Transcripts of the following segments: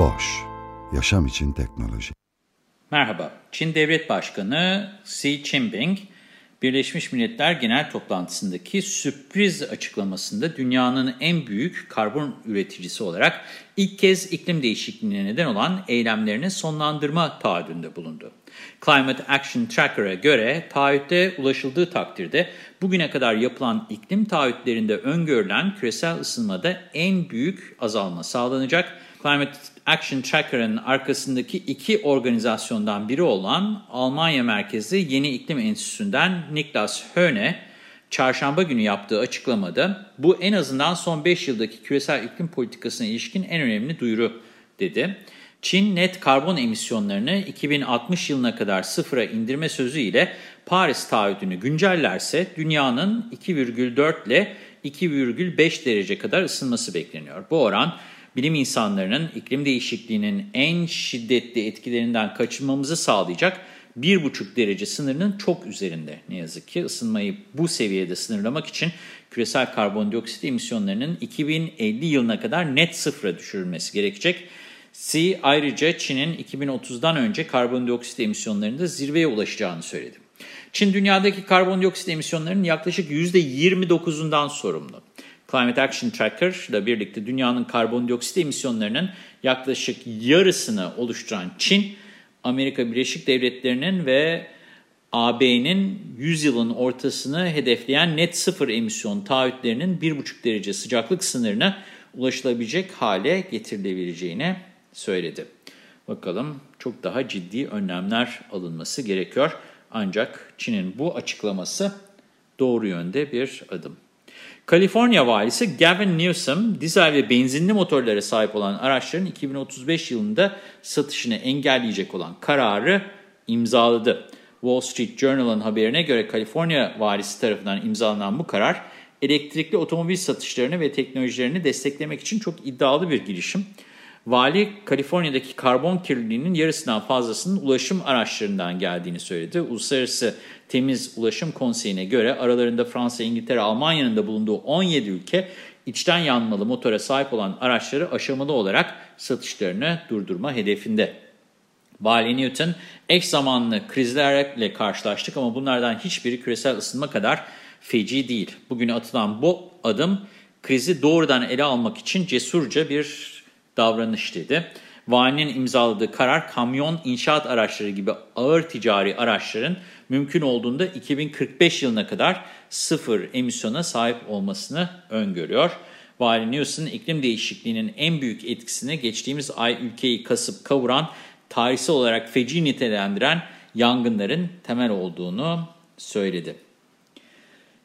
Boş, yaşam için teknoloji. Merhaba, Çin Devlet Başkanı Xi Jinping, Birleşmiş Milletler Genel Toplantısındaki sürpriz açıklamasında dünyanın en büyük karbon üreticisi olarak ilk kez iklim değişikliğine neden olan eylemlerini sonlandırma taahhüdünde bulundu. Climate Action Tracker'a göre taahhütte ulaşıldığı takdirde bugüne kadar yapılan iklim taahhütlerinde öngörülen küresel ısınmada en büyük azalma sağlanacak. Climate Action Tracker'ın arkasındaki iki organizasyondan biri olan Almanya merkezli Yeni İklim Enstitüsü'nden Niklas Höhne, çarşamba günü yaptığı açıklamada bu en azından son 5 yıldaki küresel iklim politikasına ilişkin en önemli duyuru dedi. Çin net karbon emisyonlarını 2060 yılına kadar sıfıra indirme sözüyle Paris taahhüdünü güncellerse dünyanın 2,4 ile 2,5 derece kadar ısınması bekleniyor. Bu oran bilim insanlarının iklim değişikliğinin en şiddetli etkilerinden kaçınmamızı sağlayacak 1,5 derece sınırının çok üzerinde. Ne yazık ki ısınmayı bu seviyede sınırlamak için küresel karbondioksit emisyonlarının 2050 yılına kadar net sıfıra düşürülmesi gerekecek. Xi ayrıca Çin'in 2030'dan önce karbondioksit emisyonlarında zirveye ulaşacağını söyledi. Çin dünyadaki karbondioksit emisyonlarının yaklaşık %29'undan sorumlu. Climate Action Tracker ile birlikte dünyanın karbondioksit emisyonlarının yaklaşık yarısını oluşturan Çin, Amerika Birleşik Devletleri'nin ve AB'nin 100 yılın ortasını hedefleyen net sıfır emisyon taahhütlerinin 1,5 derece sıcaklık sınırına ulaşılabilecek hale getirilebileceğini söyledi. Bakalım çok daha ciddi önlemler alınması gerekiyor. Ancak Çin'in bu açıklaması doğru yönde bir adım. Kaliforniya valisi Gavin Newsom, dizel ve benzinli motorlara sahip olan araçların 2035 yılında satışını engelleyecek olan kararı imzaladı. Wall Street Journal'ın haberine göre Kaliforniya valisi tarafından imzalanan bu karar, elektrikli otomobil satışlarını ve teknolojilerini desteklemek için çok iddialı bir girişim. Vali, Kaliforniya'daki karbon kirliliğinin yarısından fazlasının ulaşım araçlarından geldiğini söyledi. Uluslararası Temiz Ulaşım Konseyi'ne göre aralarında Fransa, İngiltere, Almanya'nın da bulunduğu 17 ülke içten yanmalı motora sahip olan araçları aşamalı olarak satışlarını durdurma hedefinde. Vali Newton, eş zamanlı krizlerle karşılaştık ama bunlardan hiçbiri küresel ısınma kadar feci değil. Bugüne atılan bu adım krizi doğrudan ele almak için cesurca bir davranış dedi. Valinin imzaladığı karar kamyon inşaat araçları gibi ağır ticari araçların mümkün olduğunda 2045 yılına kadar sıfır emisyona sahip olmasını öngörüyor. Vali Newsom iklim değişikliğinin en büyük etkisini geçtiğimiz ay ülkeyi kasıp kavuran, tarihsel olarak feci nitelendiren yangınların temel olduğunu söyledi.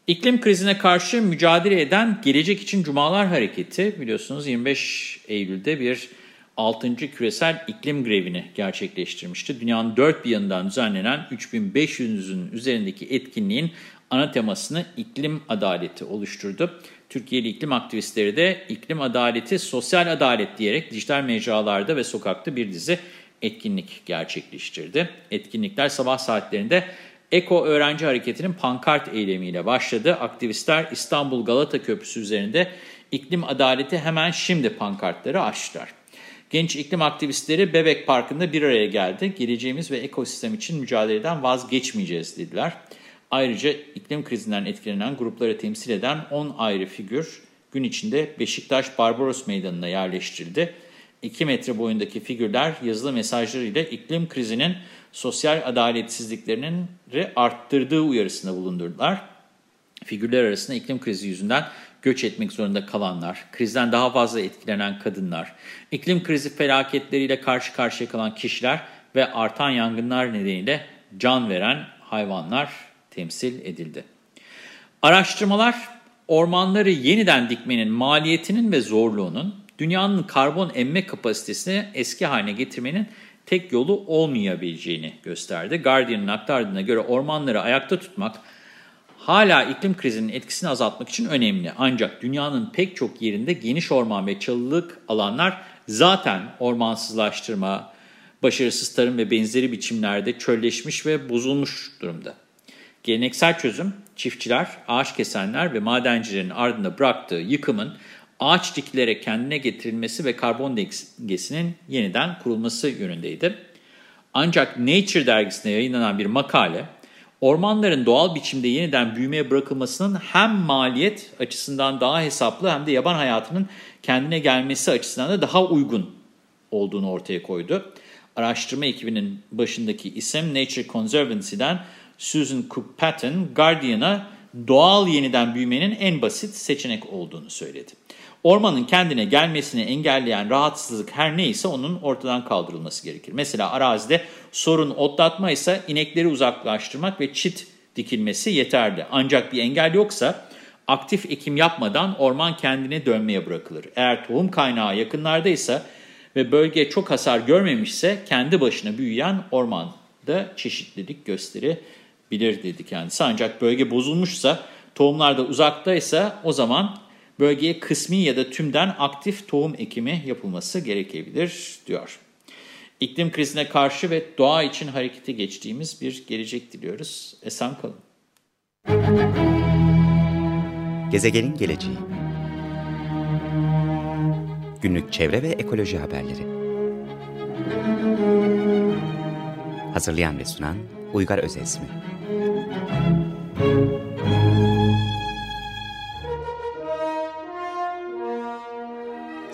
İklim krizine karşı mücadele eden Gelecek İçin Cumalar Hareketi biliyorsunuz 25 Eylül'de bir 6. küresel iklim grevini gerçekleştirmişti. Dünyanın dört bir yanından düzenlenen 3500'ün üzerindeki etkinliğin ana temasını iklim adaleti oluşturdu. Türkiye'li iklim aktivistleri de iklim adaleti, sosyal adalet diyerek dijital mecralarda ve sokakta bir dizi etkinlik gerçekleştirdi. Etkinlikler sabah saatlerinde Eko Öğrenci Hareketi'nin pankart eylemiyle başladı. Aktivistler İstanbul Galata Köprüsü üzerinde iklim adaleti hemen şimdi pankartları açtılar. Genç iklim aktivistleri Bebek Parkı'nda bir araya geldi. Geleceğimiz ve ekosistem için mücadeleden vazgeçmeyeceğiz dediler. Ayrıca iklim krizinden etkilenen grupları temsil eden 10 ayrı figür gün içinde Beşiktaş Barbaros Meydanı'na yerleştirildi. 2 metre boyundaki figürler yazılı mesajlarıyla iklim krizinin sosyal adaletsizliklerinin arttırdığı uyarısında bulundurdular. Figürler arasında iklim krizi yüzünden göç etmek zorunda kalanlar, krizden daha fazla etkilenen kadınlar, iklim krizi felaketleriyle karşı karşıya kalan kişiler ve artan yangınlar nedeniyle can veren hayvanlar temsil edildi. Araştırmalar ormanları yeniden dikmenin maliyetinin ve zorluğunun dünyanın karbon emme kapasitesini eski haline getirmenin tek yolu olmayabileceğini gösterdi. Guardian'ın aktardığına göre ormanları ayakta tutmak hala iklim krizinin etkisini azaltmak için önemli. Ancak dünyanın pek çok yerinde geniş orman ve çalılık alanlar zaten ormansızlaştırma, başarısız tarım ve benzeri biçimlerde çölleşmiş ve bozulmuş durumda. Geleneksel çözüm çiftçiler, ağaç kesenler ve madencilerin ardında bıraktığı yıkımın ağaç dikilerek kendine getirilmesi ve karbon dengesinin yeniden kurulması yönündeydi. Ancak Nature dergisinde yayınlanan bir makale, ormanların doğal biçimde yeniden büyümeye bırakılmasının hem maliyet açısından daha hesaplı hem de yaban hayatının kendine gelmesi açısından da daha uygun olduğunu ortaya koydu. Araştırma ekibinin başındaki isim Nature Conservancy'den Susan Cook Patton, Guardian'a doğal yeniden büyümenin en basit seçenek olduğunu söyledi. Ormanın kendine gelmesini engelleyen rahatsızlık her neyse onun ortadan kaldırılması gerekir. Mesela arazide sorun otlatma ise inekleri uzaklaştırmak ve çit dikilmesi yeterli. Ancak bir engel yoksa aktif ekim yapmadan orman kendine dönmeye bırakılır. Eğer tohum kaynağı yakınlardaysa ve bölge çok hasar görmemişse kendi başına büyüyen ormanda çeşitlilik gösterebilir dedi kendisi. Ancak bölge bozulmuşsa tohumlar da uzaktaysa o zaman bölgeye kısmi ya da tümden aktif tohum ekimi yapılması gerekebilir diyor. İklim krizine karşı ve doğa için harekete geçtiğimiz bir gelecek diliyoruz. Esen kalın. Gezegenin geleceği Günlük çevre ve ekoloji haberleri Hazırlayan ve sunan Uygar Özesmi